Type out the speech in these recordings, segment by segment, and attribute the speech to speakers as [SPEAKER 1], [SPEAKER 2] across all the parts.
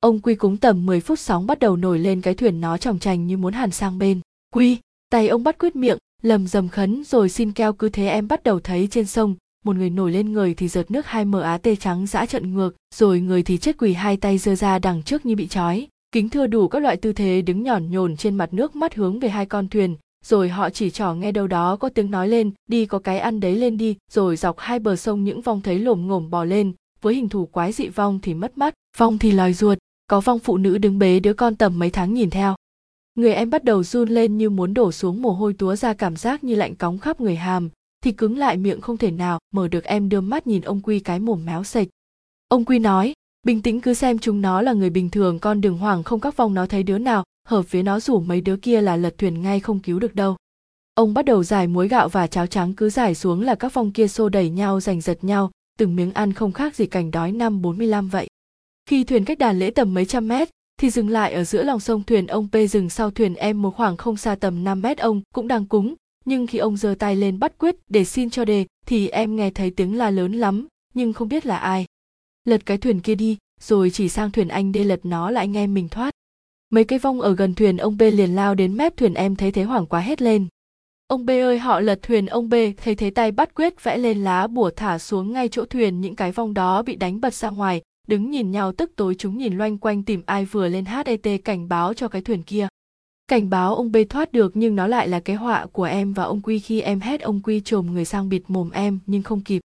[SPEAKER 1] ông quy cúng tầm 10 phút sóng bắt đầu nổi lên cái thuyền nó tròng trành như muốn hàn sang bên. Quy, tay ông bắt quyết miệng, lầm dầm khấn, rồi xin keo cứ thế em bắt đầu thấy trên sông, một người nổi lên người thì giật nước hai mờ á tê trắng dã trận ngược, rồi người thì chết quỳ hai tay giơ ra đằng trước như bị trói. Kính thưa đủ các loại tư thế đứng nhỏn nhồn trên mặt nước mắt hướng về hai con thuyền, rồi họ chỉ trỏ nghe đâu đó có tiếng nói lên, đi có cái ăn đấy lên đi, rồi dọc hai bờ sông những vong thấy lồm ngổm bò lên, với hình thù quái dị vong thì mất mắt, vong thì lòi ruột có vong phụ nữ đứng bế đứa con tầm mấy tháng nhìn theo. Người em bắt đầu run lên như muốn đổ xuống mồ hôi túa ra cảm giác như lạnh cóng khắp người hàm, thì cứng lại miệng không thể nào mở được em đưa mắt nhìn ông quy cái mồm méo sệch ông quy nói, bình tĩnh cứ xem chúng nó là người bình thường, con đừng hoảng không các vong nó thấy đứa nào, hợp với nó rủ mấy đứa kia là lật thuyền ngay không cứu được đâu. Ông bắt đầu giải muối gạo và cháo trắng cứ giải xuống là các vong kia xô đẩy nhau giành giật nhau, từng miếng ăn không khác gì cảnh đói năm 45 vậy khi thuyền cách đàn lễ tầm mấy trăm mét, thì dừng lại ở giữa lòng sông thuyền ông P dừng sau thuyền em một khoảng không xa tầm 5 mét. Ông cũng đang cúng, nhưng khi ông giơ tay lên bắt quyết để xin cho đề, thì em nghe thấy tiếng la lớn lắm, nhưng không biết là ai. Lật cái thuyền kia đi, rồi chỉ sang thuyền anh để lật nó là anh em mình thoát. Mấy cái vong ở gần thuyền ông b liền lao đến mép thuyền em thấy thế hoảng quá hét lên. Ông b ơi, họ lật thuyền ông b thấy thế tay bắt quyết vẽ lên lá bùa thả xuống ngay chỗ thuyền, những cái vong đó bị đánh bật ra ngoài đứng nhìn nhau tức tối chúng nhìn loanh quanh tìm ai vừa lên het cảnh báo cho cái thuyền kia. Cảnh báo ông b thoát được nhưng nó lại là cái họa của em và ông quy khi em hét ông quy trồm người sang bịt mồm em, nhưng không kịp.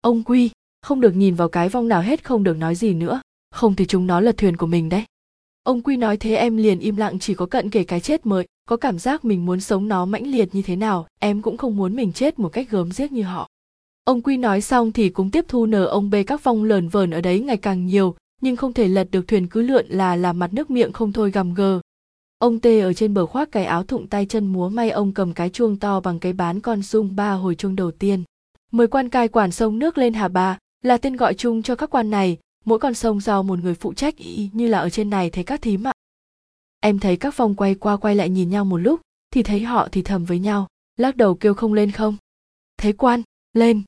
[SPEAKER 1] Ông quy, không được nhìn vào cái vong nào hết, không được nói gì nữa. Không thì chúng nó là thuyền của mình đấy. Ông quy nói thế em liền im lặng chỉ có cận kể cái chết mới, có cảm giác mình muốn sống nó mãnh liệt như thế nào, em cũng không muốn mình chết một cách gớm giết như họ ông quy nói xong thì cũng tiếp thu nờ ông bê các vong lờn vờn ở đấy ngày càng nhiều, nhưng không thể lật được thuyền cứ lượn là làm mặt nước miệng không thôi gầm gờ ông tê ở trên bờ khoác cái áo thụng tay chân múa may ông cầm cái chuông to bằng cái bán con sung ba hồi chuông đầu tiên. Mời quan cai quản sông nước lên hà bà là tên gọi chung cho các quan này, mỗi con sông do một người phụ trách, y như là ở trên này thấy các thím ạ em thấy các phong quay qua quay lại nhìn nhau một lúc, thì thấy họ thì thầm với nhau, lắc đầu kêu không lên không? Thấy quan, lên!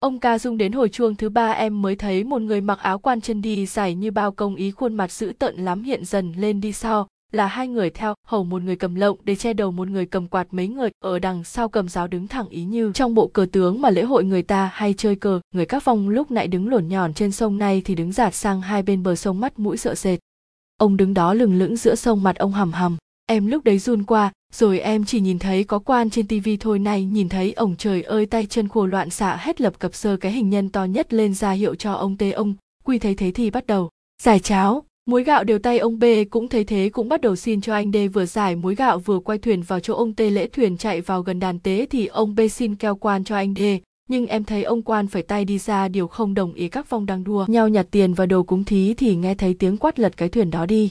[SPEAKER 1] Ông ca dung đến hồi chuông thứ ba, em mới thấy một người mặc áo quan chân đi dài như bao công ý khuôn mặt dữ tợn lắm hiện dần lên đi sau, là hai người theo, hầu một người cầm lộng để che đầu một người cầm quạt mấy người, ở đằng sau cầm giáo đứng thẳng ý như, trong bộ cờ tướng mà lễ hội người ta hay chơi cờ, người các vong lúc nãy đứng lổn nhòn trên sông này thì đứng giạt sang hai bên bờ sông mắt mũi sợ sệt. Ông đứng đó lừng lững giữa sông mặt ông hầm hầm em lúc đấy run qua, rồi em chỉ nhìn thấy có quan trên tivi thôi. Này, nhìn thấy ổng trời ơi, tay chân khua loạn xạ hết lập cập sơ cái hình nhân to nhất lên ra hiệu cho ông tê ông. Quy thấy thế thì bắt đầu. Giải cháo, muối gạo đều tay ông b. Cũng thấy thế cũng bắt đầu xin cho anh d vừa giải muối gạo vừa quay thuyền vào chỗ ông t lễ thuyền chạy vào gần đàn tế thì ông b xin keo quan cho anh d. Nhưng em thấy ông quan phải tay đi ra, điều không đồng ý các phong đang đua. Nhau nhặt tiền và đồ cúng thí thì nghe thấy tiếng quát lật cái thuyền đó đi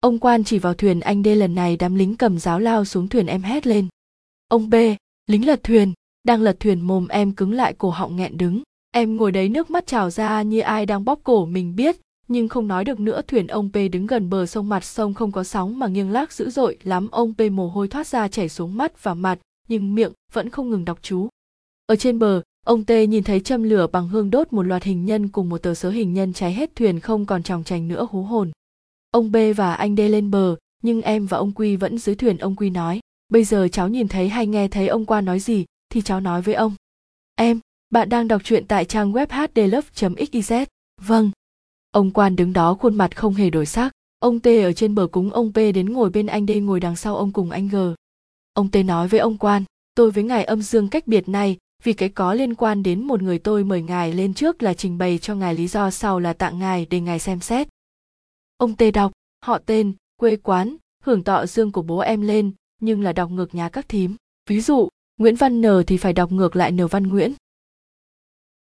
[SPEAKER 1] ông quan chỉ vào thuyền anh đê lần này đám lính cầm giáo lao xuống thuyền em hét lên. Ông b, lính lật thuyền, đang lật thuyền mồm em cứng lại cổ họng nghẹn đứng. Em ngồi đấy nước mắt trào ra như ai đang bóp cổ mình biết, nhưng không nói được nữa thuyền ông P đứng gần bờ sông mặt sông không có sóng mà nghiêng lác dữ dội, lắm ông P mồ hôi thoát ra chảy xuống mắt và mặt, nhưng miệng vẫn không ngừng đọc chú. Ở trên bờ, ông T nhìn thấy châm lửa bằng hương đốt một loạt hình nhân cùng một tờ sớ hình nhân cháy hết thuyền không còn tròng trành nữa hú hồn ông B và anh D lên bờ, nhưng em và ông Quy vẫn dưới thuyền, ông Quy nói. Bây giờ cháu nhìn thấy hay nghe thấy ông qua nói gì, thì cháu nói với ông. Em, bạn đang đọc truyện tại trang web hdlove.xyz vâng. Ông quan đứng đó khuôn mặt không hề đổi sắc. Ông t ở trên bờ cúng ông p đến ngồi bên anh d, ngồi đằng sau ông cùng anh g. Ông t nói với ông quan, tôi với ngài âm dương cách biệt này, vì cái có liên quan đến một người tôi mời ngài lên trước là trình bày cho ngài lý do sau là tặng ngài để ngài xem xét ông tê đọc, họ tên, quê quán, hưởng tọ dương của bố em lên, nhưng là đọc ngược nhà các thím. Ví dụ, nguyễn văn n thì phải đọc ngược lại n văn nguyễn.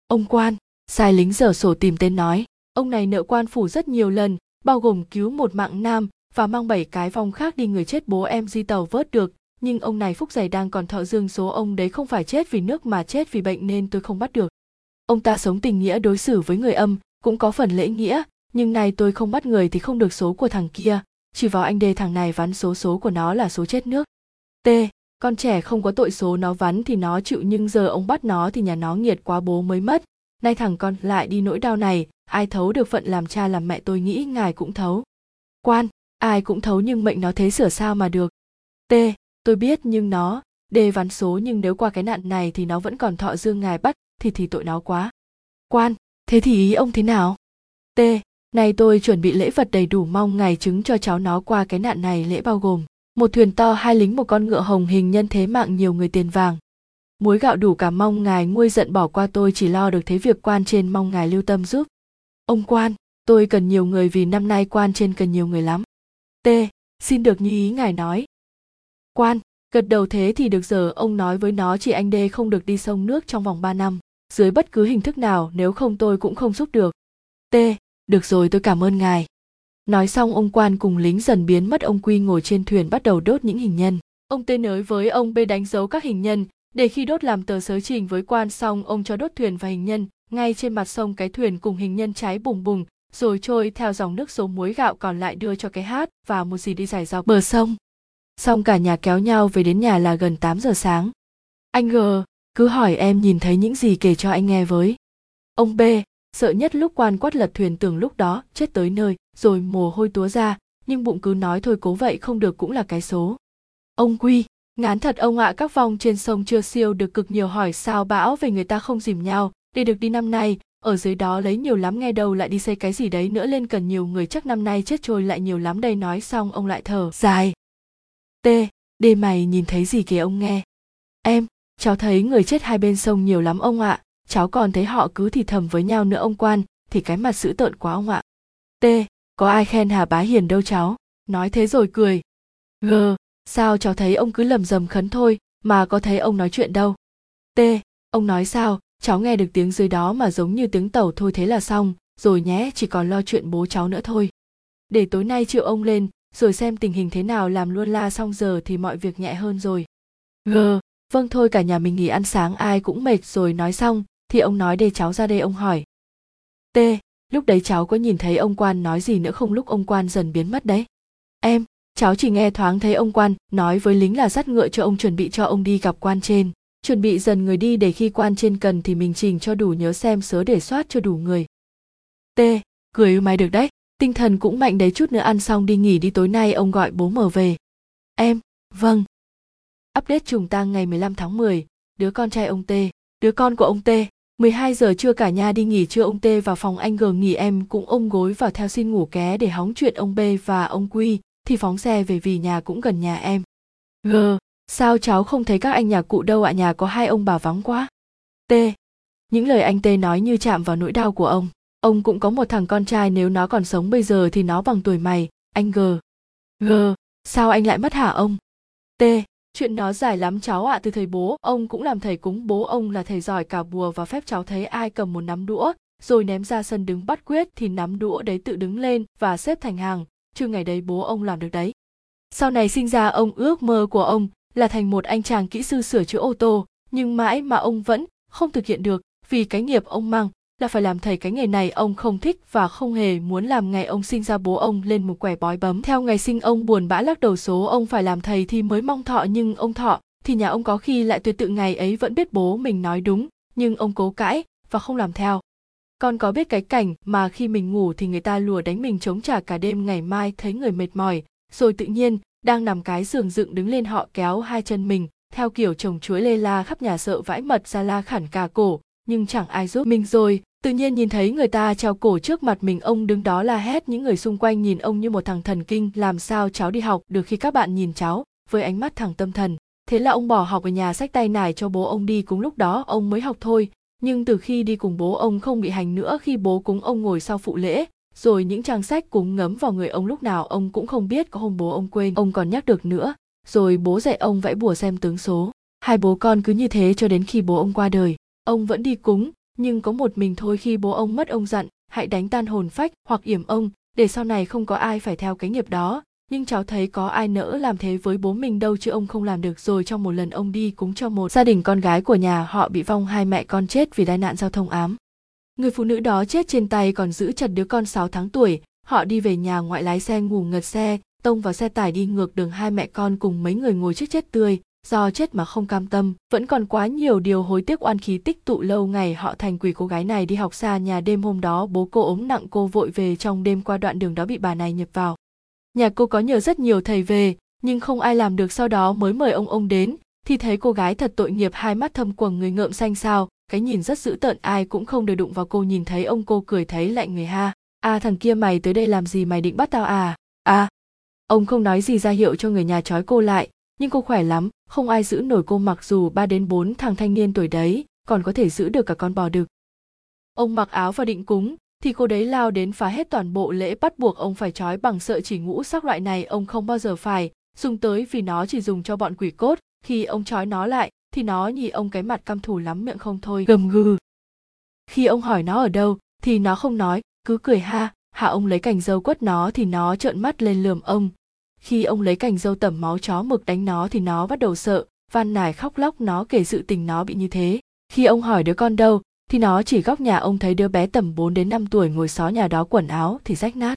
[SPEAKER 1] Ông quan, sai lính dở sổ tìm tên nói. Ông này nợ quan phủ rất nhiều lần, bao gồm cứu một mạng nam và mang bảy cái vong khác đi người chết bố em di tàu vớt được. Nhưng ông này phúc giày đang còn thọ dương số ông đấy không phải chết vì nước mà chết vì bệnh nên tôi không bắt được. Ông ta sống tình nghĩa đối xử với người âm, cũng có phần lễ nghĩa nhưng nay tôi không bắt người thì không được số của thằng kia, chỉ vào anh đê thằng này vắn số số của nó là số chết nước. T, con trẻ không có tội số nó vắn thì nó chịu nhưng giờ ông bắt nó thì nhà nó nghiệt quá bố mới mất. Nay thằng con lại đi nỗi đau này, ai thấu được phận làm cha làm mẹ tôi nghĩ ngài cũng thấu. Quan, ai cũng thấu nhưng mệnh nó thế sửa sao mà được. T, tôi biết nhưng nó, đê ván số nhưng nếu qua cái nạn này thì nó vẫn còn thọ dương ngài bắt, thì thì tội nó quá. Quan, thế thì ý ông thế nào? T này tôi chuẩn bị lễ vật đầy đủ mong ngài chứng cho cháu nó qua cái nạn này lễ bao gồm một thuyền to, hai lính, một con ngựa hồng hình nhân thế mạng, nhiều người tiền vàng. Muối gạo đủ cả, mong ngài nguôi giận bỏ qua, tôi chỉ lo được thế việc quan trên, mong ngài lưu tâm giúp. Ông quan, tôi cần nhiều người vì năm nay quan trên cần nhiều người lắm. T, xin được như ý ngài nói. Quan, gật đầu thế thì được giờ, ông nói với nó chỉ anh đê không được đi sông nước trong vòng 3 năm. Dưới bất cứ hình thức nào, nếu không tôi cũng không giúp được. T được rồi, tôi cảm ơn ngài. Nói xong, ông quan cùng lính dần biến mất, ông quy ngồi trên thuyền bắt đầu đốt những hình nhân. Ông tê nới với ông b đánh dấu các hình nhân. Để khi đốt làm tờ sớ trình với quan xong, ông cho đốt thuyền và hình nhân ngay trên mặt sông cái thuyền cùng hình nhân trái bùng bùng, rồi trôi theo dòng nước số muối gạo còn lại đưa cho cái hát và một gì đi dài dọc bờ sông. Xong, cả nhà kéo nhau về đến nhà là gần 8 giờ sáng. Anh g, cứ hỏi em nhìn thấy những gì kể cho anh nghe với. Ông b sợ nhất lúc quan quát lật thuyền tưởng lúc đó, chết tới nơi, rồi mồ hôi túa ra, nhưng bụng cứ nói thôi cố vậy không được cũng là cái số. Ông quy, ngán thật ông ạ, các vòng trên sông chưa siêu được cực nhiều hỏi sao bão về người ta không dìm nhau, để được đi năm nay, ở dưới đó lấy nhiều lắm nghe đâu lại đi xây cái gì đấy nữa lên cần nhiều người chắc năm nay chết trôi lại nhiều lắm đây nói xong ông lại thở dài. T đê mày nhìn thấy gì kìa ông nghe. Em, cháu thấy người chết hai bên sông nhiều lắm ông ạ cháu còn thấy họ cứ thì thầm với nhau nữa ông quan, thì cái mặt dữ tợn quá ông ạ. T, có ai khen hà bá hiền đâu cháu? Nói thế rồi cười. G, sao cháu thấy ông cứ lầm rầm khấn thôi, mà có thấy ông nói chuyện đâu? T, ông nói sao? Cháu nghe được tiếng dưới đó mà giống như tiếng tàu thôi thế là xong, rồi nhé, chỉ còn lo chuyện bố cháu nữa thôi. Để tối nay triệu ông lên, rồi xem tình hình thế nào làm luôn la xong giờ thì mọi việc nhẹ hơn rồi. G vâng thôi cả nhà mình nghỉ ăn sáng ai cũng mệt rồi nói xong thì ông nói để cháu ra đây ông hỏi. T lúc đấy cháu có nhìn thấy ông quan nói gì nữa không? Lúc ông quan dần biến mất đấy. Em cháu chỉ nghe thoáng thấy ông quan nói với lính là dắt ngựa cho ông chuẩn bị cho ông đi gặp quan trên. Chuẩn bị dần người đi để khi quan trên cần thì mình trình cho đủ nhớ xem sớ để soát cho đủ người. T cười mày được đấy. Tinh thần cũng mạnh đấy chút nữa ăn xong đi nghỉ đi tối nay ông gọi bố mở về. Em vâng. Update trùng tang ngày 15 tháng 10, đứa con trai ông T, đứa con của ông T, 12 giờ trưa cả nhà đi nghỉ trưa ông T vào phòng anh G nghỉ em cũng ôm gối vào theo xin ngủ ké để hóng chuyện ông B và ông Quy, thì phóng xe về vì nhà cũng gần nhà em. G, sao cháu không thấy các anh nhà cụ đâu ạ nhà có hai ông bà vắng quá. T, những lời anh T nói như chạm vào nỗi đau của ông. Ông cũng có một thằng con trai nếu nó còn sống bây giờ thì nó bằng tuổi mày, anh G. G, sao anh lại mất hả ông? T, chuyện nó dài lắm cháu ạ à, từ thời bố ông cũng làm thầy cúng bố ông là thầy giỏi cả bùa và phép cháu thấy ai cầm một nắm đũa rồi ném ra sân đứng bắt quyết thì nắm đũa đấy tự đứng lên và xếp thành hàng. Chứ ngày đấy bố ông làm được đấy. Sau này sinh ra ông ước mơ của ông là thành một anh chàng kỹ sư sửa chữa ô tô nhưng mãi mà ông vẫn không thực hiện được vì cái nghiệp ông mang là phải làm thầy cái nghề này ông không thích và không hề muốn làm ngày ông sinh ra bố ông lên một quẻ bói bấm. Theo ngày sinh ông buồn bã lắc đầu số ông phải làm thầy thì mới mong thọ, nhưng ông thọ thì nhà ông có khi lại tuyệt tự ngày ấy vẫn biết bố mình nói đúng, nhưng ông cố cãi và không làm theo. Con có biết cái cảnh mà khi mình ngủ thì người ta lùa đánh mình chống trả cả đêm, ngày mai thấy người mệt mỏi, rồi tự nhiên đang nằm cái giường dựng đứng lên họ kéo hai chân mình, theo kiểu chồng chuối lê la khắp nhà sợ vãi mật ra la khản cả cổ, nhưng chẳng ai giúp mình. Rồi tự nhiên nhìn thấy người ta treo cổ trước mặt mình, ông đứng đó la hét. Những người xung quanh nhìn ông như một thằng thần kinh, làm sao cháu đi học được khi các bạn nhìn cháu? Với ánh mắt thằng tâm thần, thế là ông bỏ học ở nhà sách tay nải cho bố ông đi. Cùng lúc đó, ông mới học thôi. Nhưng từ khi đi cùng bố, ông không bị hành nữa. Khi bố cúng ông ngồi sau phụ lễ, rồi những trang sách cúng ngấm vào người ông lúc nào, ông cũng không biết. Có hôm bố ông quên, ông còn nhắc được nữa. Rồi bố dạy ông vẽ bùa xem tướng số. Hai bố con cứ như thế cho đến khi bố ông qua đời, ông vẫn đi cúng nhưng có một mình thôi khi bố ông mất ông dặn, hãy đánh tan hồn phách hoặc yểm ông, để sau này không có ai phải theo cái nghiệp đó. Nhưng cháu thấy có ai nỡ làm thế với bố mình đâu chứ ông không làm được rồi trong một lần ông đi cúng cho một gia đình con gái của nhà họ bị vong hai mẹ con chết vì tai nạn giao thông ám. Người phụ nữ đó chết trên tay còn giữ chặt đứa con 6 tháng tuổi. Họ đi về nhà ngoại lái xe ngủ ngật xe, tông vào xe tải đi ngược đường hai mẹ con cùng mấy người ngồi trước chết tươi do chết mà không cam tâm, vẫn còn quá nhiều điều hối tiếc oan khí tích tụ lâu ngày họ thành quỷ cô gái này đi học xa nhà đêm hôm đó, bố cô ốm nặng, cô vội về trong đêm qua đoạn đường đó bị bà này nhập vào. Nhà cô có nhờ rất nhiều thầy về, nhưng không ai làm được sau đó mới mời ông ông đến, thì thấy cô gái thật tội nghiệp, hai mắt thâm quầng, người ngợm xanh sao cái nhìn rất dữ tợn, ai cũng không được đụng vào cô, nhìn thấy ông cô cười thấy lạnh người ha. À thằng kia mày tới đây làm gì, mày định bắt tao à? À ông không nói gì ra hiệu cho người nhà trói cô lại nhưng cô khỏe lắm, không ai giữ nổi cô mặc dù ba đến bốn thằng thanh niên tuổi đấy, còn có thể giữ được cả con bò đực. Ông mặc áo và định cúng, thì cô đấy lao đến phá hết toàn bộ lễ bắt buộc ông phải trói bằng sợi chỉ ngũ sắc loại này ông không bao giờ phải, dùng tới vì nó chỉ dùng cho bọn quỷ cốt. Khi ông trói nó lại, thì nó nhìn ông cái mặt căm thù lắm miệng không thôi. Gầm gừ. Khi ông hỏi nó ở đâu, thì nó không nói, cứ cười ha, hạ ông lấy cành dâu quất nó thì nó trợn mắt lên lườm ông khi ông lấy cành dâu tẩm máu chó mực đánh nó thì nó bắt đầu sợ van nài khóc lóc nó kể sự tình nó bị như thế khi ông hỏi đứa con đâu thì nó chỉ góc nhà ông thấy đứa bé tầm 4 đến 5 tuổi ngồi xó nhà đó quần áo thì rách nát.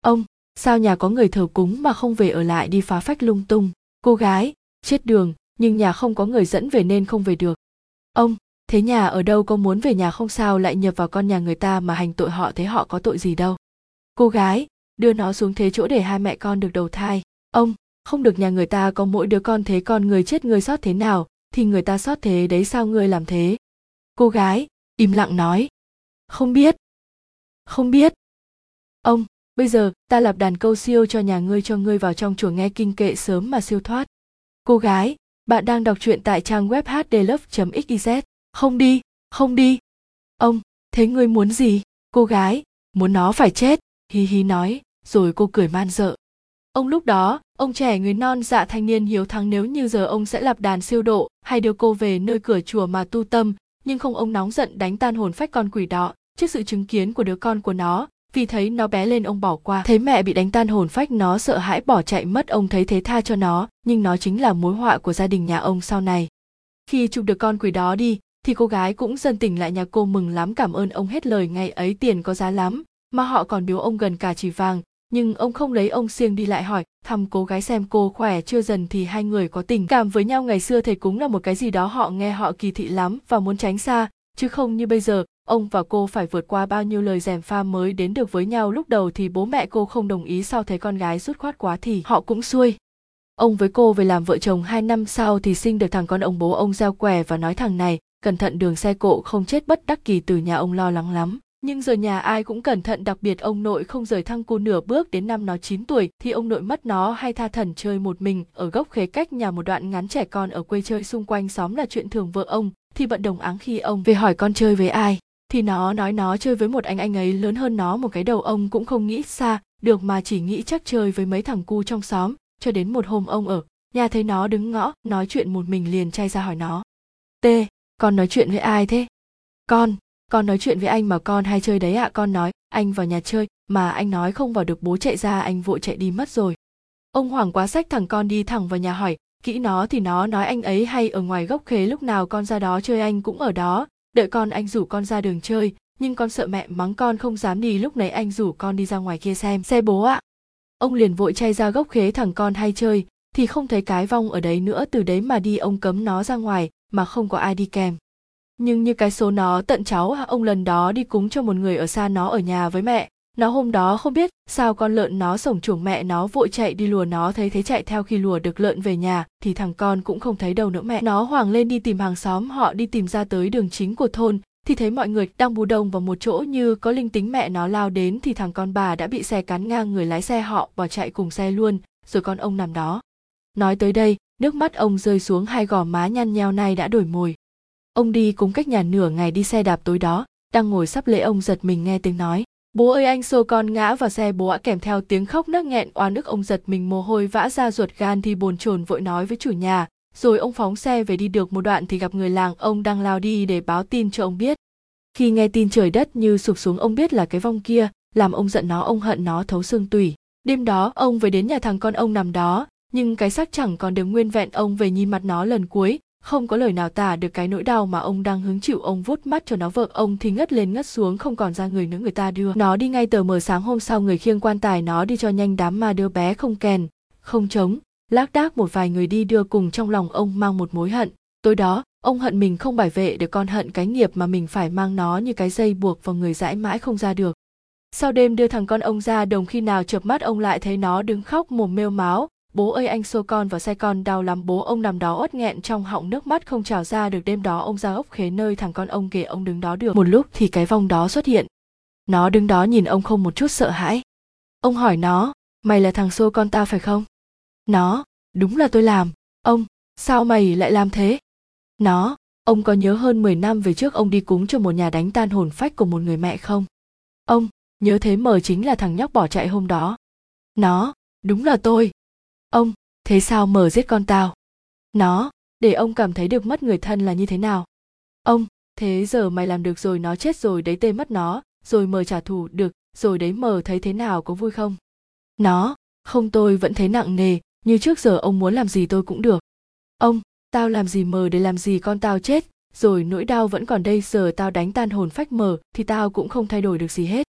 [SPEAKER 1] Ông, sao nhà có người thờ cúng mà không về ở lại đi phá phách lung tung, cô gái, chết đường, nhưng nhà không có người dẫn về nên không về được. Ông, thế nhà ở đâu có muốn về nhà không sao lại nhập vào con nhà người ta mà hành tội họ thế họ có tội gì đâu. Cô gái, đưa nó xuống thế chỗ để hai mẹ con được đầu thai. Ông, không được nhà người ta có mỗi đứa con thế con người chết người sót thế nào, thì người ta sót thế đấy sao ngươi làm thế. Cô gái, im lặng nói. Không biết. Không biết. Ông, bây giờ ta lập đàn câu siêu cho nhà ngươi cho ngươi vào trong chùa nghe kinh kệ sớm mà siêu thoát. Cô gái, bạn đang đọc truyện tại trang web hdlove.xyz. Không đi, không đi. Ông, thế ngươi muốn gì? Cô gái, muốn nó phải chết, hi hi nói, rồi cô cười man dợ. Ông lúc đó, ông trẻ người non dạ thanh niên hiếu thắng nếu như giờ ông sẽ lập đàn siêu độ hay đưa cô về nơi cửa chùa mà tu tâm, nhưng không ông nóng giận đánh tan hồn phách con quỷ đó trước sự chứng kiến của đứa con của nó vì thấy nó bé lên ông bỏ qua thấy mẹ bị đánh tan hồn phách nó sợ hãi bỏ chạy mất ông thấy thế tha cho nó nhưng nó chính là mối họa của gia đình nhà ông sau này khi chụp được con quỷ đó đi thì cô gái cũng dần tỉnh lại nhà cô mừng lắm cảm ơn ông hết lời ngày ấy tiền có giá lắm mà họ còn biếu ông gần cả chỉ vàng nhưng ông không lấy ông siêng đi lại hỏi, thăm cô gái xem cô khỏe chưa dần thì hai người có tình cảm với nhau. Ngày xưa thầy cúng là một cái gì đó, họ nghe họ kỳ thị lắm và muốn tránh xa. Chứ không như bây giờ, ông và cô phải vượt qua bao nhiêu lời rèm pha mới đến được với nhau. Lúc đầu thì bố mẹ cô không đồng ý, sau thấy con gái rút khoát quá thì họ cũng xuôi. Ông với cô về làm vợ chồng hai năm sau thì sinh được thằng con ông bố ông gieo què và nói thằng này, cẩn thận, đường xe cộ không chết bất đắc kỳ, từ nhà ông lo lắng lắm nhưng giờ nhà ai cũng cẩn thận, đặc biệt ông nội không rời thăng cô nửa bước đến năm nó 9 tuổi thì ông nội mất nó hay tha thần chơi một mình ở gốc khế cách nhà một đoạn ngắn trẻ con ở quê chơi xung quanh xóm là chuyện thường vợ ông, thì bận đồng áng khi ông về hỏi con chơi với ai. Thì nó nói nó chơi với một anh anh ấy lớn hơn nó một cái đầu, ông cũng không nghĩ xa, được mà chỉ nghĩ chắc chơi với mấy thằng cu trong xóm. Cho đến một hôm ông ở nhà thấy nó đứng ngõ, nói chuyện một mình liền chay ra hỏi nó. T con nói chuyện với ai thế? Con con nói chuyện với anh mà con hay chơi đấy ạ à, con nói anh vào nhà chơi mà anh nói không vào được bố chạy ra anh vội chạy đi mất rồi. Ông hoàng quá sách thằng con đi thẳng vào nhà hỏi kỹ nó thì nó nói anh ấy hay ở ngoài gốc khế lúc nào con ra đó chơi anh cũng ở đó. Đợi con anh rủ con ra đường chơi nhưng con sợ mẹ mắng con không dám đi lúc nãy anh rủ con đi ra ngoài kia xem xe bố ạ. Ông liền vội chay ra gốc khế thằng con hay chơi thì không thấy cái vong ở đấy nữa từ đấy mà đi ông cấm nó ra ngoài mà không có ai đi kèm nhưng như cái số nó tận cháu, ông lần đó đi cúng cho một người ở xa nó ở nhà với mẹ. Nó hôm đó không biết sao con lợn nó sổng chuồng mẹ nó vội chạy đi lùa nó thấy thế chạy theo khi lùa được lợn về nhà, thì thằng con cũng không thấy đâu nữa mẹ. Nó hoàng lên đi tìm hàng xóm, họ đi tìm ra tới đường chính của thôn, thì thấy mọi người đang bù đông vào một chỗ như có linh tính mẹ nó lao đến, thì thằng con bà đã bị xe cắn ngang người lái xe họ bỏ chạy cùng xe luôn, rồi con ông nằm đó. Nói tới đây, nước mắt ông rơi xuống, hai gò má nhăn nheo nay đã đổi mồi ông đi cùng cách nhà nửa ngày đi xe đạp tối đó, đang ngồi sắp lễ ông giật mình nghe tiếng nói. Bố ơi, anh xô con ngã vào xe, bố ạ, kèm theo tiếng khóc nấc nghẹn. Oan ức ông giật mình mồ hôi vã ra ruột gan thì bồn chồn vội nói với chủ nhà. Rồi ông phóng xe về đi được một đoạn thì gặp người làng ông đang lao đi để báo tin cho ông biết. Khi nghe tin trời đất như sụp xuống, ông biết là cái vong kia, làm ông giận nó, ông hận nó, thấu xương tủy. Đêm đó, ông về đến nhà thằng con ông nằm đó, nhưng cái xác chẳng còn được nguyên vẹn, ông về nhìn mặt nó lần cuối không có lời nào tả được cái nỗi đau mà ông đang hứng chịu ông vuốt mắt cho nó vợ. Ông thì ngất lên ngất xuống, không còn ra người nữa, người ta đưa nó đi ngay tờ mờ sáng hôm sau. Người khiêng quan tài nó đi cho nhanh đám ma đưa bé không kèn, không trống. Lác đác một vài người đi đưa cùng trong lòng ông mang một mối hận. Tối đó, ông hận mình không bảo vệ được con hận cái nghiệp mà mình phải mang nó như cái dây buộc vào người dãi mãi không ra được. Sau đêm đưa thằng con ông ra, đồng khi nào chợp mắt ông lại thấy nó đứng khóc mồm mêu máu bố ơi, anh xô con vào xe con đau lắm. Bố ông nằm đó uất nghẹn trong họng nước mắt không trào ra. Được đêm đó ông ra ốc khế nơi thằng con ông kể ông đứng đó được một lúc thì cái vong đó xuất hiện. Nó đứng đó nhìn ông không một chút sợ hãi. Ông hỏi nó, mày là thằng xô con tao phải không? Nó, đúng là tôi làm. Ông, sao mày lại làm thế? Nó, ông có nhớ hơn 10 năm về trước ông đi cúng cho một nhà đánh tan hồn phách của một người mẹ không? Ông, nhớ thế mờ chính là thằng nhóc bỏ chạy hôm đó. Nó, đúng là tôi ông, thế sao mở giết con tao? Nó, để ông cảm thấy được mất người thân là như thế nào? Ông, thế giờ mày làm được rồi nó chết rồi đấy tê mất nó, rồi mờ trả thù được, rồi đấy mờ thấy thế nào có vui không? Nó, không tôi vẫn thấy nặng nề, như trước giờ ông muốn làm gì tôi cũng được. Ông, tao làm gì mờ để làm gì con tao chết, rồi nỗi đau vẫn còn đây giờ tao đánh tan hồn phách mờ thì tao cũng không thay đổi được gì hết.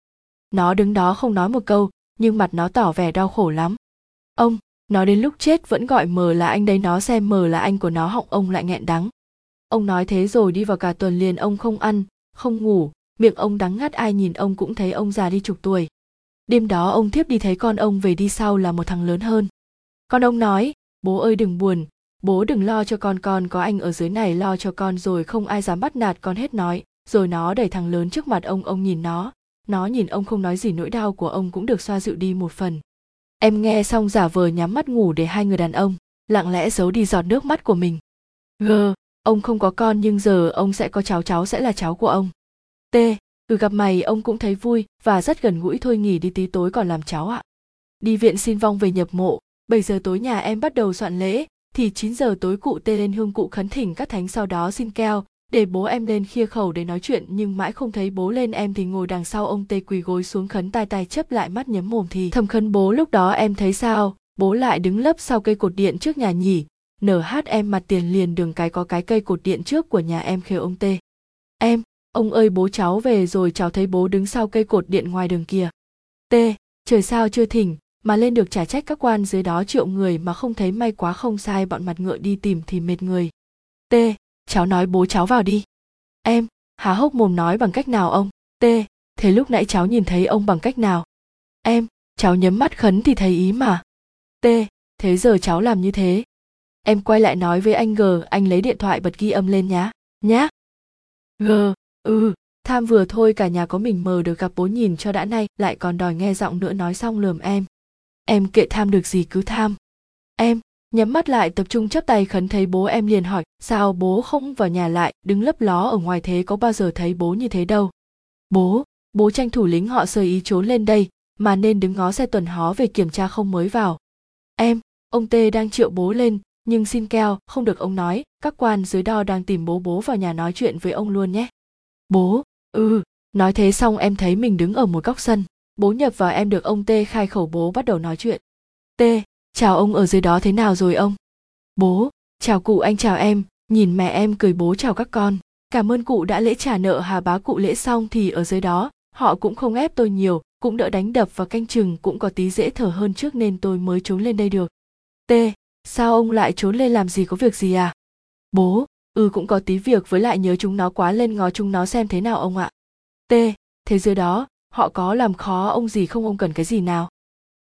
[SPEAKER 1] Nó đứng đó không nói một câu, nhưng mặt nó tỏ vẻ đau khổ lắm. Ông nó đến lúc chết vẫn gọi mờ là anh đấy, nó xem mờ là anh của nó, họng ông lại nghẹn đắng. Ông nói thế rồi đi vào cả tuần liền, ông không ăn, không ngủ, miệng ông đắng ngắt, ai nhìn ông cũng thấy ông già đi chục tuổi. Đêm đó ông thiếp đi thấy con ông về đi sau là một thằng lớn hơn. Con ông nói, bố ơi đừng buồn, bố đừng lo cho con con có anh ở dưới này, lo cho con rồi không ai dám bắt nạt con hết nói. Rồi nó đẩy thằng lớn trước mặt ông ông nhìn nó nó nhìn ông không nói gì, nỗi đau của ông cũng được xoa dịu đi một phần em nghe xong giả vờ nhắm mắt ngủ để hai người đàn ông lặng lẽ giấu đi giọt nước mắt của mình. Gờ ông không có con nhưng giờ ông sẽ có cháu cháu sẽ là cháu của ông. T, từ gặp mày ông cũng thấy vui và rất gần gũi, thôi nghỉ đi tí, tối còn làm cháu ạ. Đi viện xin vong về nhập mộ 7 giờ tối nhà em bắt đầu soạn lễ, thì 9 giờ tối cụ tê lên hương cụ khấn thỉnh các thánh sau đó xin keo để bố em lên khia khẩu để nói chuyện, nhưng mãi không thấy bố lên em thì ngồi đằng sau ông tê quỳ gối xuống khấn tai tai chấp lại mắt nhấm mồm thì thầm khấn bố lúc đó em thấy sao? Bố lại đứng lấp sau cây cột điện trước nhà nhỉ? Nở hát em mặt tiền liền đường cái có cái cây cột điện trước của nhà em khều ông tê. Em, ông ơi bố cháu về rồi cháu thấy bố đứng sau cây cột điện ngoài đường kia t trời sao chưa thỉnh, mà lên được trả trách các quan dưới đó triệu người mà không thấy may quá không sai bọn mặt ngựa đi tìm thì mệt người. T cháu nói bố cháu vào đi. Em, há hốc mồm nói bằng cách nào ông? T, thế lúc nãy cháu nhìn thấy ông bằng cách nào? Em, cháu nhấm mắt khấn thì thấy ý mà. T, thế giờ cháu làm như thế? Em quay lại nói với anh g, anh lấy điện thoại bật ghi âm lên nhá. Nhá. G ừ tham vừa thôi cả nhà có mình mờ được gặp bố nhìn cho đã nay, lại còn đòi nghe giọng nữa nói xong lườm em. Em kệ tham được gì cứ tham. Em nhắm mắt lại, tập trung chấp tay khấn thấy bố em liền hỏi, sao bố không vào nhà lại, đứng lấp ló ở ngoài thế có bao giờ thấy bố như thế đâu? Bố bố tranh thủ lính họ sơ ý trốn lên đây, mà nên đứng ngó xe tuần hó về kiểm tra không mới vào. Em, ông tê đang triệu bố lên, nhưng xin keo, không được ông nói, các quan dưới đo đang tìm bố bố vào nhà nói chuyện với ông luôn nhé. Bố ừ nói thế xong em thấy mình đứng ở một góc sân, bố nhập vào em được ông tê khai khẩu bố bắt đầu nói chuyện. Tê chào ông ở dưới đó thế nào rồi ông? Bố, chào cụ, anh chào em. Nhìn mẹ em cười bố chào các con. Cảm ơn cụ đã lễ trả nợ hà bá cụ lễ xong thì ở dưới đó, họ cũng không ép tôi nhiều, cũng đỡ đánh đập và canh chừng, cũng có tí dễ thở hơn trước nên tôi mới trốn lên đây được. T, sao ông lại trốn lên làm gì có việc gì à? Bố ừ cũng có tí việc với lại nhớ chúng nó quá lên ngó chúng nó xem thế nào ông ạ. T, thế dưới đó, họ có làm khó ông gì không? Ông cần cái gì nào?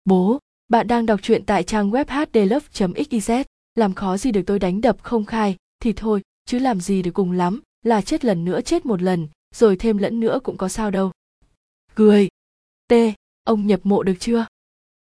[SPEAKER 1] Bố bạn đang đọc truyện tại trang web hdlove xyz làm khó gì được tôi đánh đập không khai thì thôi chứ làm gì được cùng lắm là chết lần nữa chết một lần rồi thêm lẫn nữa cũng có sao đâu. Cười. T. Ông nhập mộ được chưa?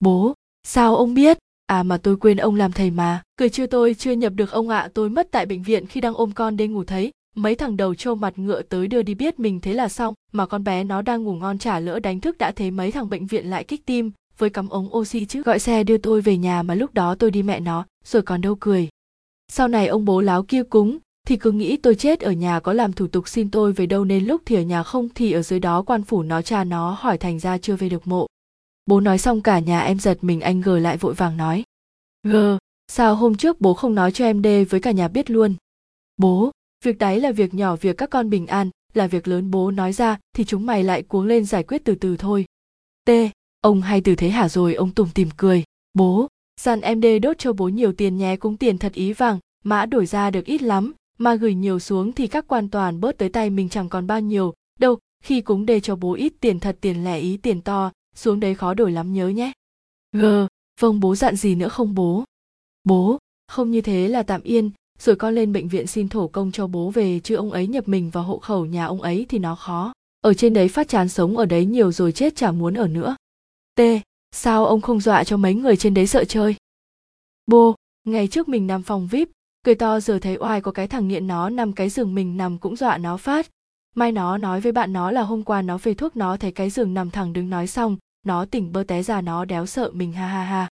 [SPEAKER 1] Bố. Sao ông biết? À mà tôi quên ông làm thầy mà. Cười chưa tôi chưa nhập được ông ạ. À, tôi mất tại bệnh viện khi đang ôm con đi ngủ thấy. Mấy thằng đầu trâu mặt ngựa tới đưa đi biết mình thế là xong mà con bé nó đang ngủ ngon trả lỡ đánh thức đã thấy mấy thằng bệnh viện lại kích tim với cắm ống oxy chứ? Gọi xe đưa tôi về nhà mà lúc đó tôi đi mẹ nó, rồi còn đâu cười. Sau này ông bố láo kia cúng, thì cứ nghĩ tôi chết ở nhà có làm thủ tục xin tôi về đâu nên lúc thì ở nhà không thì ở dưới đó quan phủ nó cha nó hỏi thành ra chưa về được mộ. Bố nói xong cả nhà em giật mình anh gờ lại vội vàng nói. Gờ sao hôm trước bố không nói cho em đê với cả nhà biết luôn? Bố, việc đấy là việc nhỏ việc các con bình an, là việc lớn bố nói ra thì chúng mày lại cuống lên giải quyết từ từ thôi. T ông hay từ thế hả rồi, ông tùng tìm cười. Bố dặn em đê đốt cho bố nhiều tiền nhé, cũng tiền thật ý vàng, mã đổi ra được ít lắm, mà gửi nhiều xuống thì các quan toàn bớt tới tay mình chẳng còn bao nhiêu. Đâu, khi cúng đê cho bố ít tiền thật, tiền lẻ ý, tiền to, xuống đấy khó đổi lắm nhớ nhé. G vâng bố dặn gì nữa không bố? Bố, không như thế là tạm yên, rồi con lên bệnh viện xin thổ công cho bố về, chứ ông ấy nhập mình vào hộ khẩu nhà ông ấy thì nó khó. Ở trên đấy phát chán sống ở đấy nhiều rồi chết chả muốn ở nữa t sao ông không dọa cho mấy người trên đấy sợ chơi? Bô, ngày trước mình nằm phòng vip cười to giờ thấy oai có cái thằng nghiện nó nằm cái giường mình nằm cũng dọa nó phát. Mai nó nói với bạn nó là hôm qua nó về thuốc nó thấy cái giường nằm thẳng đứng nói xong nó tỉnh bơ té ra nó đéo sợ mình ha ha ha.